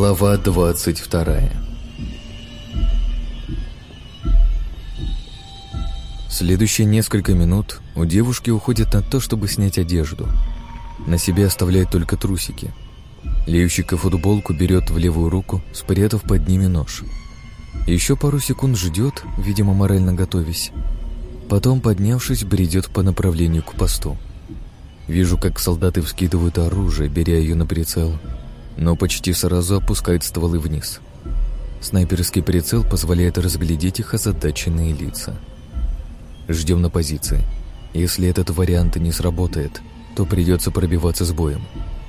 Глава 22 Следующие несколько минут у девушки уходят на то, чтобы снять одежду. На себе оставляет только трусики. Леющика футболку берет в левую руку, спрятав под ними нож. Еще пару секунд ждет, видимо, морально готовясь. Потом, поднявшись, бредет по направлению к посту. Вижу, как солдаты вскидывают оружие, беря ее на прицел, но почти сразу опускают стволы вниз. Снайперский прицел позволяет разглядеть их озадаченные лица. Ждем на позиции. Если этот вариант не сработает, то придется пробиваться с боем,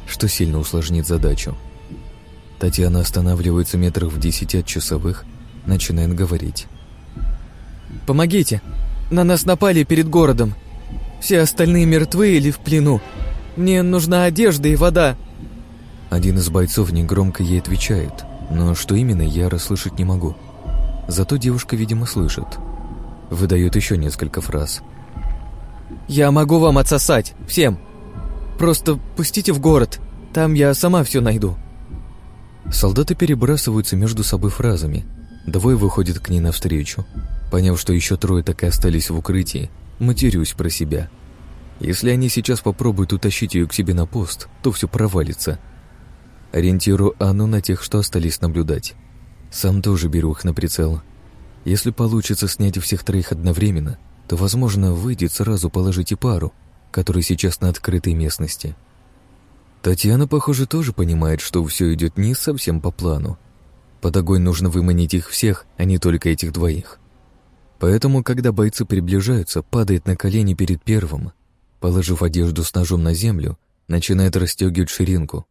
что сильно усложнит задачу. Татьяна останавливается метрах в десяти от часовых, начинает говорить. «Помогите! На нас напали перед городом! Все остальные мертвы или в плену! Мне нужна одежда и вода!» Один из бойцов негромко ей отвечает, но что именно, я расслышать не могу. Зато девушка, видимо, слышит. Выдает еще несколько фраз. «Я могу вам отсосать, всем! Просто пустите в город, там я сама все найду!» Солдаты перебрасываются между собой фразами. Двое выходят к ней навстречу. Поняв, что еще трое так и остались в укрытии, матерюсь про себя. Если они сейчас попробуют утащить ее к себе на пост, то все провалится – Ориентирую Анну на тех, что остались наблюдать. Сам тоже беру их на прицел. Если получится снять всех троих одновременно, то, возможно, выйдет сразу положить и пару, которые сейчас на открытой местности. Татьяна, похоже, тоже понимает, что все идет не совсем по плану. Под огонь нужно выманить их всех, а не только этих двоих. Поэтому, когда бойцы приближаются, падает на колени перед первым, положив одежду с ножом на землю, начинает расстегивать ширинку,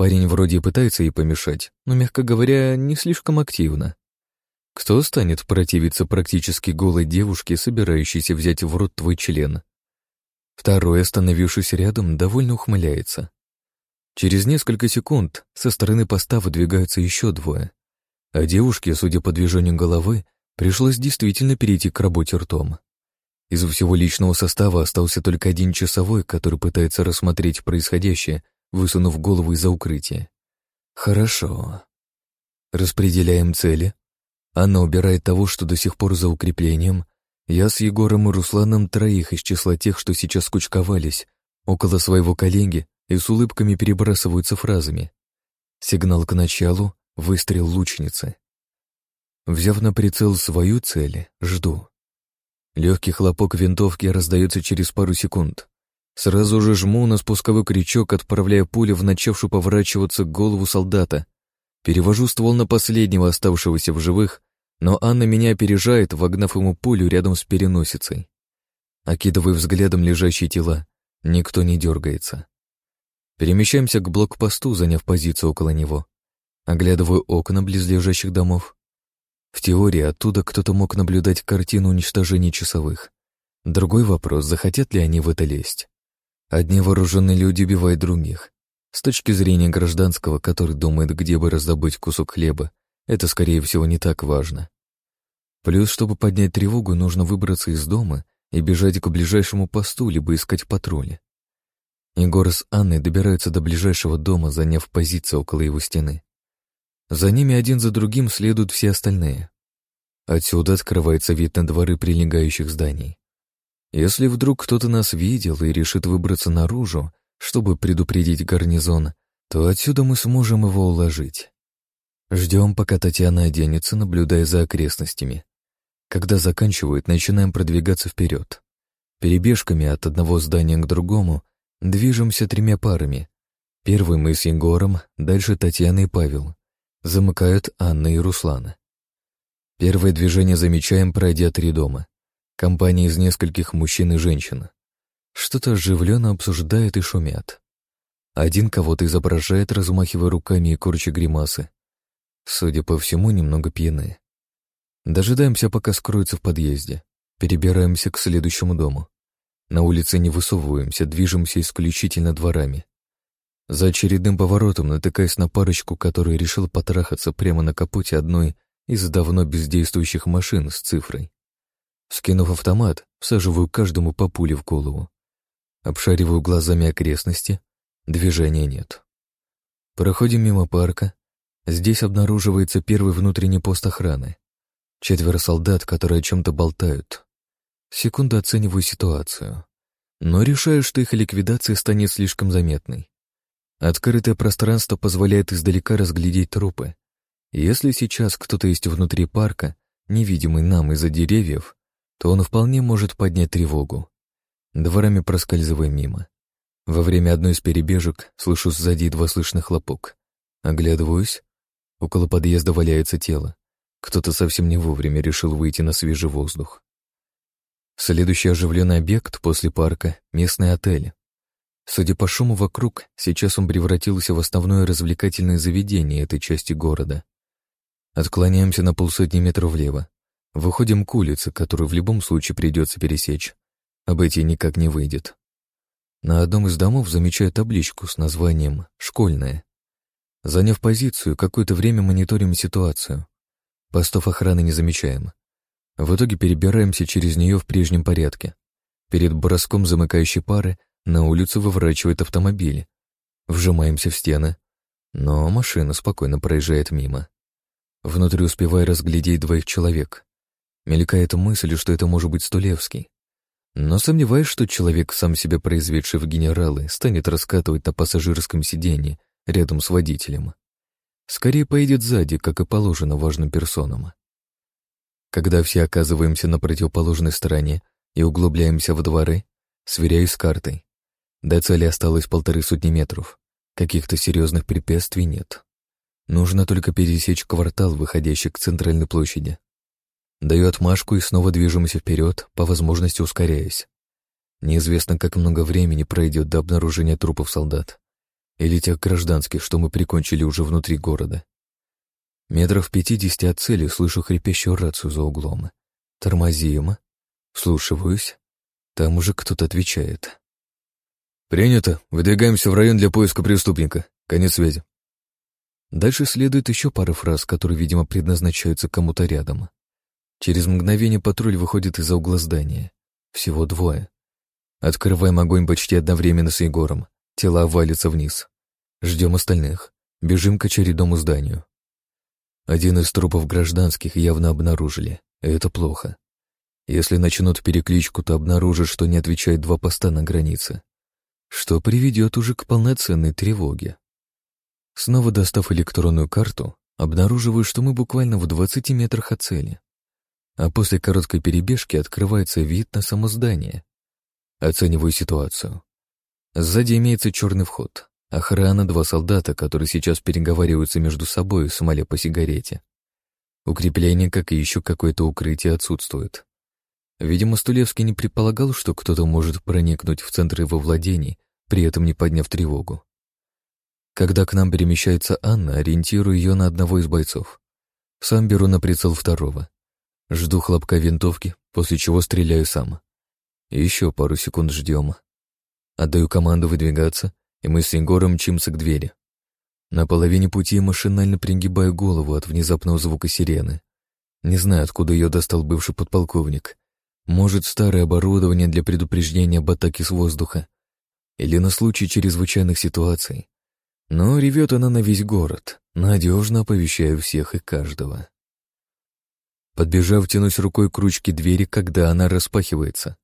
Парень вроде пытается ей помешать, но, мягко говоря, не слишком активно. Кто станет противиться практически голой девушке, собирающейся взять в рот твой член? Второй, остановившись рядом, довольно ухмыляется. Через несколько секунд со стороны поста выдвигаются еще двое, а девушке, судя по движению головы, пришлось действительно перейти к работе ртом. Из всего личного состава остался только один часовой, который пытается рассмотреть происходящее высунув голову из-за укрытия. «Хорошо. Распределяем цели. Она убирает того, что до сих пор за укреплением. Я с Егором и Русланом троих из числа тех, что сейчас кучковались, около своего коллеги и с улыбками перебрасываются фразами. Сигнал к началу, выстрел лучницы. Взяв на прицел свою цель, жду. Легкий хлопок винтовки раздается через пару секунд. Сразу же жму на спусковой крючок, отправляя пулю в начавшую поворачиваться голову солдата. Перевожу ствол на последнего, оставшегося в живых, но Анна меня опережает, вогнав ему пулю рядом с переносицей. Окидываю взглядом лежащие тела. Никто не дергается. Перемещаемся к блокпосту, заняв позицию около него. Оглядываю окна близлежащих домов. В теории оттуда кто-то мог наблюдать картину уничтожения часовых. Другой вопрос, захотят ли они в это лезть. Одни вооруженные люди убивают других. С точки зрения гражданского, который думает, где бы раздобыть кусок хлеба, это, скорее всего, не так важно. Плюс, чтобы поднять тревогу, нужно выбраться из дома и бежать к ближайшему посту, либо искать патрули. Егор с Анной добираются до ближайшего дома, заняв позицию около его стены. За ними один за другим следуют все остальные. Отсюда открывается вид на дворы прилегающих зданий. Если вдруг кто-то нас видел и решит выбраться наружу, чтобы предупредить гарнизон, то отсюда мы сможем его уложить. Ждем, пока Татьяна оденется, наблюдая за окрестностями. Когда заканчивают, начинаем продвигаться вперед. Перебежками от одного здания к другому движемся тремя парами. Первый мы с Егором, дальше Татьяна и Павел. Замыкают Анна и Руслана. Первое движение замечаем, пройдя три дома. Компания из нескольких мужчин и женщин. Что-то оживленно обсуждают и шумят. Один кого-то изображает, размахивая руками и корча гримасы. Судя по всему, немного пьяны. Дожидаемся, пока скроются в подъезде. Перебираемся к следующему дому. На улице не высовываемся, движемся исключительно дворами. За очередным поворотом натыкаясь на парочку, которая решила потрахаться прямо на капоте одной из давно бездействующих машин с цифрой. Скинув автомат, всаживаю каждому по пуле в голову. Обшариваю глазами окрестности. Движения нет. Проходим мимо парка. Здесь обнаруживается первый внутренний пост охраны. Четверо солдат, которые о чем-то болтают. Секунду оцениваю ситуацию. Но решаю, что их ликвидация станет слишком заметной. Открытое пространство позволяет издалека разглядеть трупы. Если сейчас кто-то есть внутри парка, невидимый нам из-за деревьев, то он вполне может поднять тревогу. Дворами проскальзывая мимо. Во время одной из перебежек слышу сзади едва слышный хлопок. Оглядываюсь. Около подъезда валяется тело. Кто-то совсем не вовремя решил выйти на свежий воздух. Следующий оживленный объект после парка — местный отель. Судя по шуму вокруг, сейчас он превратился в основное развлекательное заведение этой части города. Отклоняемся на полсотни метров влево. Выходим к улице, которую в любом случае придется пересечь. Обойти никак не выйдет. На одном из домов замечаю табличку с названием «Школьная». Заняв позицию, какое-то время мониторим ситуацию. Постов охраны не замечаем. В итоге перебираемся через нее в прежнем порядке. Перед броском замыкающей пары на улицу выворачивает автомобиль. Вжимаемся в стены, но машина спокойно проезжает мимо. Внутри успеваю разглядеть двоих человек. Мелькает мысль, что это может быть Стулевский. Но сомневаюсь, что человек, сам себя произведший в генералы, станет раскатывать на пассажирском сиденье рядом с водителем. Скорее поедет сзади, как и положено важным персонам. Когда все оказываемся на противоположной стороне и углубляемся в дворы, сверяюсь с картой. До цели осталось полторы сотни метров. Каких-то серьезных препятствий нет. Нужно только пересечь квартал, выходящий к центральной площади. Даю отмашку и снова движемся вперед, по возможности ускоряясь. Неизвестно, как много времени пройдет до обнаружения трупов солдат. Или тех гражданских, что мы прикончили уже внутри города. Метров пятидесяти от цели слышу хрипящую рацию за углом. Тормозим. Вслушиваюсь. Там уже кто-то отвечает. «Принято. Выдвигаемся в район для поиска преступника. Конец связи». Дальше следует еще пара фраз, которые, видимо, предназначаются кому-то рядом. Через мгновение патруль выходит из-за угла здания. Всего двое. Открываем огонь почти одновременно с Егором. Тела валятся вниз. Ждем остальных. Бежим к очередному зданию. Один из трупов гражданских явно обнаружили. Это плохо. Если начнут перекличку, то обнаружат, что не отвечает два поста на границе. Что приведет уже к полноценной тревоге. Снова достав электронную карту, обнаруживаю, что мы буквально в 20 метрах от цели. А после короткой перебежки открывается вид на само здание. Оцениваю ситуацию. Сзади имеется черный вход. Охрана, два солдата, которые сейчас переговариваются между собой, смоля по сигарете. Укрепление, как и еще какое-то укрытие, отсутствует. Видимо, Стулевский не предполагал, что кто-то может проникнуть в центр его владений, при этом не подняв тревогу. Когда к нам перемещается Анна, ориентирую ее на одного из бойцов. Сам беру на прицел второго. Жду хлопка винтовки, после чего стреляю сам. Еще пару секунд ждем. Отдаю команду выдвигаться, и мы с Егором мчимся к двери. На половине пути машинально пригибаю голову от внезапного звука сирены. Не знаю, откуда ее достал бывший подполковник. Может, старое оборудование для предупреждения об атаке с воздуха. Или на случай чрезвычайных ситуаций. Но ревет она на весь город, надежно оповещая всех и каждого. Подбежав, тянусь рукой к ручке двери, когда она распахивается.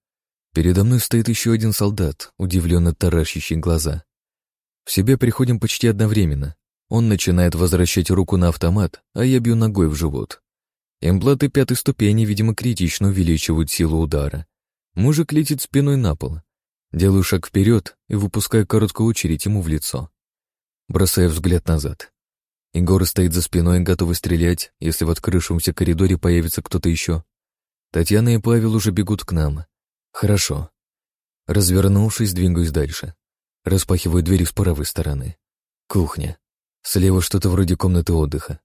Передо мной стоит еще один солдат, удивленно таращащий глаза. В себе приходим почти одновременно. Он начинает возвращать руку на автомат, а я бью ногой в живот. Импланты пятой ступени, видимо, критично увеличивают силу удара. Мужик летит спиной на пол. Делаю шаг вперед и выпускаю короткую очередь ему в лицо. Бросаю взгляд назад. Егор стоит за спиной, готовый стрелять, если в открывшемся коридоре появится кто-то еще. Татьяна и Павел уже бегут к нам. Хорошо. Развернувшись, двигаюсь дальше. Распахиваю двери с правой стороны. Кухня. Слева что-то вроде комнаты отдыха.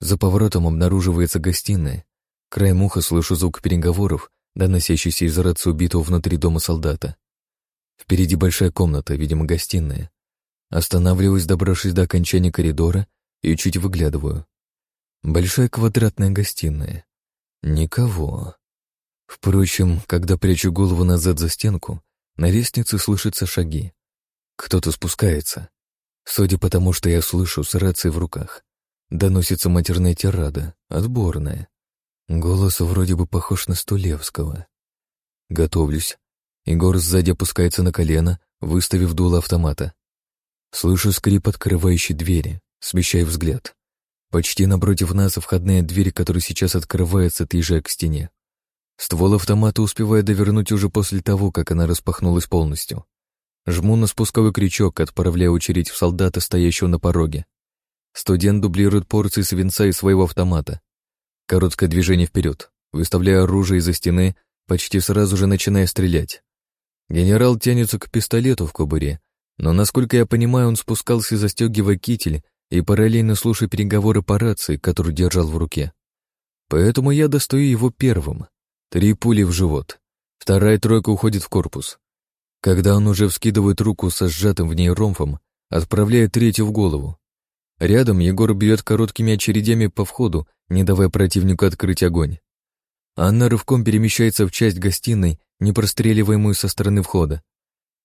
За поворотом обнаруживается гостиная. Краем уха слышу звук переговоров, доносящийся из рации убитого внутри дома солдата. Впереди большая комната, видимо, гостиная. Останавливаюсь, добравшись до окончания коридора, и чуть выглядываю. Большая квадратная гостиная. Никого. Впрочем, когда прячу голову назад за стенку, на лестнице слышатся шаги. Кто-то спускается. Судя по тому, что я слышу с рацией в руках. доносится матерная тирада, отборная. Голос вроде бы похож на Стулевского. Готовлюсь. Егор сзади опускается на колено, выставив дуло автомата. Слышу скрип открывающей двери, смещаю взгляд. Почти напротив нас входная дверь, которая сейчас открывается, отъезжая к стене. Ствол автомата успевает довернуть уже после того, как она распахнулась полностью. Жму на спусковой крючок, отправляя очередь в солдата, стоящего на пороге. Студент дублирует порции свинца из своего автомата. Короткое движение вперед, выставляя оружие из-за стены, почти сразу же начиная стрелять. Генерал тянется к пистолету в кобуре, но, насколько я понимаю, он спускался, застегивая китель и параллельно слушая переговоры по рации, которую держал в руке. Поэтому я достаю его первым. Три пули в живот. Вторая тройка уходит в корпус. Когда он уже вскидывает руку со сжатым в ней ромфом, отправляет третью в голову. Рядом Егор бьет короткими очередями по входу, не давая противнику открыть огонь. Анна рывком перемещается в часть гостиной, не простреливаемую со стороны входа.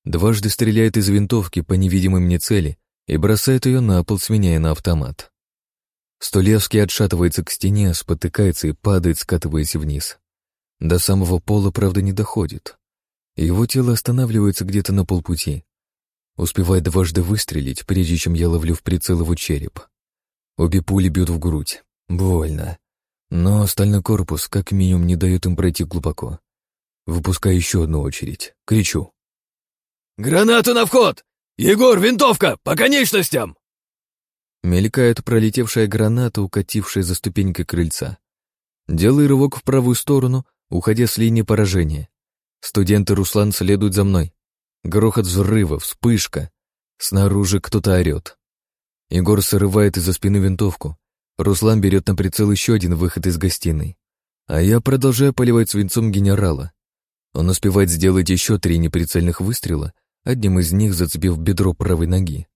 Дважды стреляет из винтовки по невидимой мне цели и бросает ее на пол, сменяя на автомат. Столевский отшатывается к стене, спотыкается и падает, скатываясь вниз. До самого пола, правда, не доходит. Его тело останавливается где-то на полпути. Успевает дважды выстрелить, прежде чем я ловлю в прицел его череп. Обе пули бьют в грудь. Больно. Но стальной корпус как минимум не дает им пройти глубоко. Выпускаю еще одну очередь. Кричу. «Гранату на вход! Егор, винтовка! По конечностям!» Мелькает пролетевшая граната, укатившая за ступенькой крыльца. Делаю рывок в правую сторону, уходя с линии поражения. Студенты Руслан следуют за мной. Грохот взрыва, вспышка. Снаружи кто-то орет. Егор срывает из-за спины винтовку. Руслан берет на прицел еще один выход из гостиной. А я продолжаю поливать свинцом генерала. Он успевает сделать еще три неприцельных выстрела, одним из них зацепив бедро правой ноги.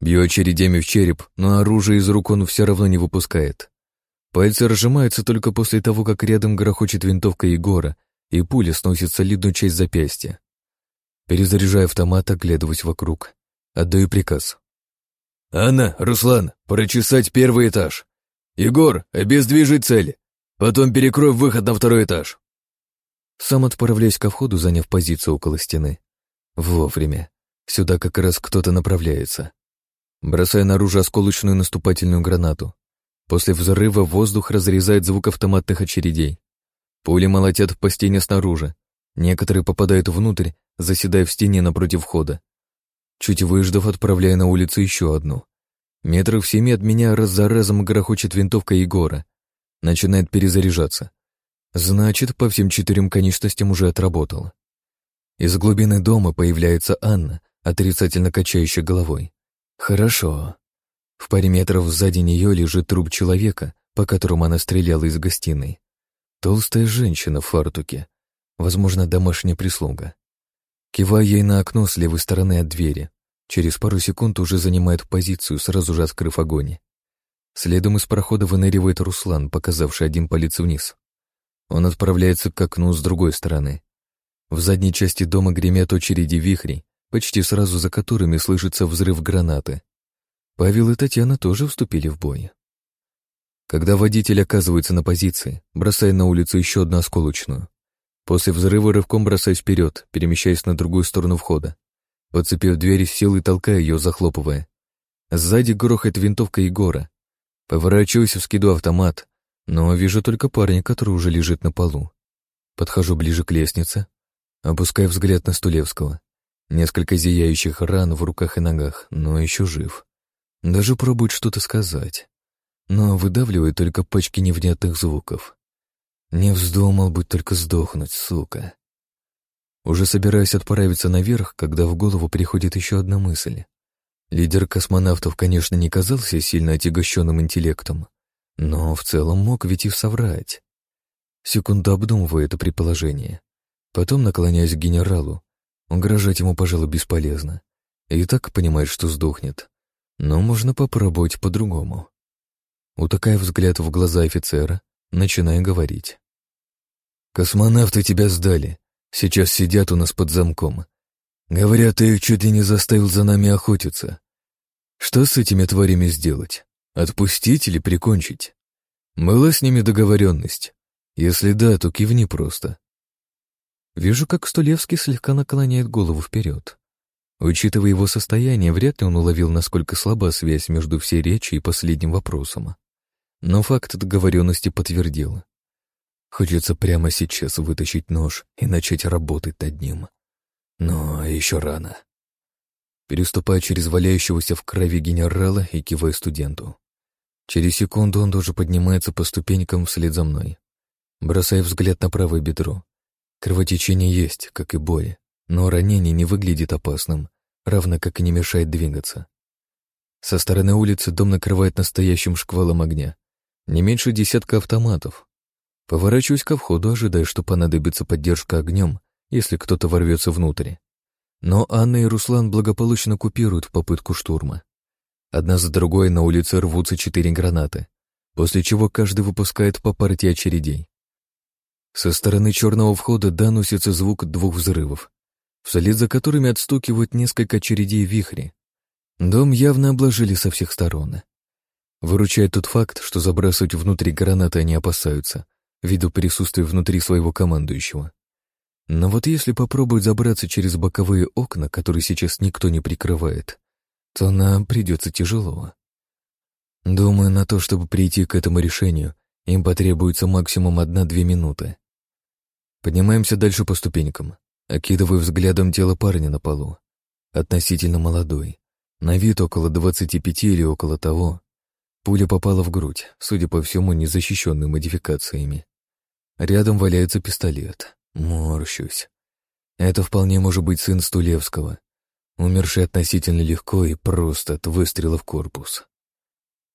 Бью очередями в череп, но оружие из рук он все равно не выпускает. Пальцы разжимаются только после того, как рядом грохочет винтовка Егора, и пуля сносит солидную часть запястья. Перезаряжая автомат, оглядываюсь вокруг. Отдаю приказ. «Анна, Руслан, прочесать первый этаж. Егор, обездвижить цель. Потом перекрой выход на второй этаж». Сам отправляюсь ко входу, заняв позицию около стены. Вовремя. Сюда как раз кто-то направляется. Бросая наружу осколочную наступательную гранату. После взрыва воздух разрезает звук автоматных очередей. Пули молотят по стене снаружи. Некоторые попадают внутрь, заседая в стене напротив входа. Чуть выждав, отправляя на улицу еще одну. Метров семи от меня раз за разом грохочет винтовка Егора. Начинает перезаряжаться. Значит, по всем четырем конечностям уже отработал. Из глубины дома появляется Анна, отрицательно качающая головой. Хорошо. В паре метров сзади нее лежит труп человека, по которому она стреляла из гостиной. Толстая женщина в фартуке. Возможно, домашняя прислуга. Кивая ей на окно с левой стороны от двери. Через пару секунд уже занимает позицию, сразу же открыв огонь. Следом из прохода выныривает Руслан, показавший один палец вниз. Он отправляется к окну с другой стороны. В задней части дома гремят очереди вихрей, почти сразу за которыми слышится взрыв гранаты. Павел и Татьяна тоже вступили в бой. Когда водитель оказывается на позиции, бросая на улицу еще одну осколочную. После взрыва рывком бросаюсь вперед, перемещаясь на другую сторону входа. Подцепив дверь, силой толкая ее, захлопывая. Сзади грохает винтовка Егора. Поворачиваюсь, вскиду автомат, но вижу только парня, который уже лежит на полу. Подхожу ближе к лестнице, опуская взгляд на Стулевского. Несколько зияющих ран в руках и ногах, но еще жив. Даже пробует что-то сказать но выдавливает только пачки невнятных звуков. Не вздумал быть только сдохнуть, сука. Уже собираюсь отправиться наверх, когда в голову приходит еще одна мысль. Лидер космонавтов, конечно, не казался сильно отягощенным интеллектом, но в целом мог ведь и соврать. Секунду обдумываю это предположение. Потом наклоняюсь к генералу. Угрожать ему, пожалуй, бесполезно. И так понимает, что сдохнет. Но можно попробовать по-другому. Утыкая взгляд в глаза офицера, начиная говорить. «Космонавты тебя сдали. Сейчас сидят у нас под замком. Говорят, ты их чуть ли не заставил за нами охотиться. Что с этими тварями сделать? Отпустить или прикончить? Была с ними договоренность? Если да, то кивни просто. Вижу, как Стулевский слегка наклоняет голову вперед. Учитывая его состояние, вряд ли он уловил, насколько слаба связь между всей речью и последним вопросом. Но факт договоренности подтвердил. Хочется прямо сейчас вытащить нож и начать работать над ним. Но еще рано. Переступая через валяющегося в крови генерала и кивая студенту. Через секунду он тоже поднимается по ступенькам вслед за мной. Бросая взгляд на правое бедро. Кровотечение есть, как и боли, но ранение не выглядит опасным, равно как и не мешает двигаться. Со стороны улицы дом накрывает настоящим шквалом огня. Не меньше десятка автоматов. Поворачиваюсь ко входу, ожидая, что понадобится поддержка огнем, если кто-то ворвется внутрь. Но Анна и Руслан благополучно купируют попытку штурма. Одна за другой на улице рвутся четыре гранаты, после чего каждый выпускает по партии очередей. Со стороны черного входа доносится звук двух взрывов, вслед за которыми отстукивают несколько очередей вихри. Дом явно обложили со всех сторон. Выручает тот факт, что забрасывать внутрь гранаты они опасаются, ввиду присутствия внутри своего командующего. Но вот если попробовать забраться через боковые окна, которые сейчас никто не прикрывает, то нам придется тяжело. Думаю, на то, чтобы прийти к этому решению, им потребуется максимум одна-две минуты. Поднимаемся дальше по ступенькам. Окидываю взглядом тело парня на полу. Относительно молодой. На вид около 25 или около того. Пуля попала в грудь, судя по всему, незащищенной модификациями. Рядом валяется пистолет. Морщусь. Это вполне может быть сын Стулевского, умерший относительно легко и просто от выстрела в корпус.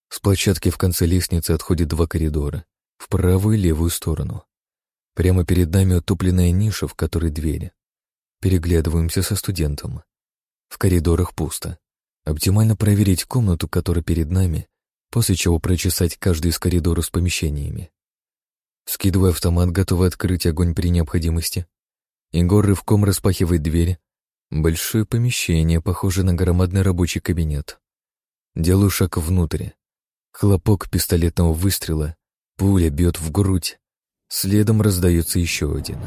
С площадки в конце лестницы отходит два коридора, в правую и левую сторону. Прямо перед нами утопленная ниша, в которой двери. Переглядываемся со студентом. В коридорах пусто. Оптимально проверить комнату, которая перед нами, после чего прочесать каждый из коридоров с помещениями. Скидывая автомат, готовый открыть огонь при необходимости. Егор рывком распахивает дверь. Большое помещение, похоже на громадный рабочий кабинет. Делаю шаг внутрь. Хлопок пистолетного выстрела. Пуля бьет в грудь. Следом раздается еще один.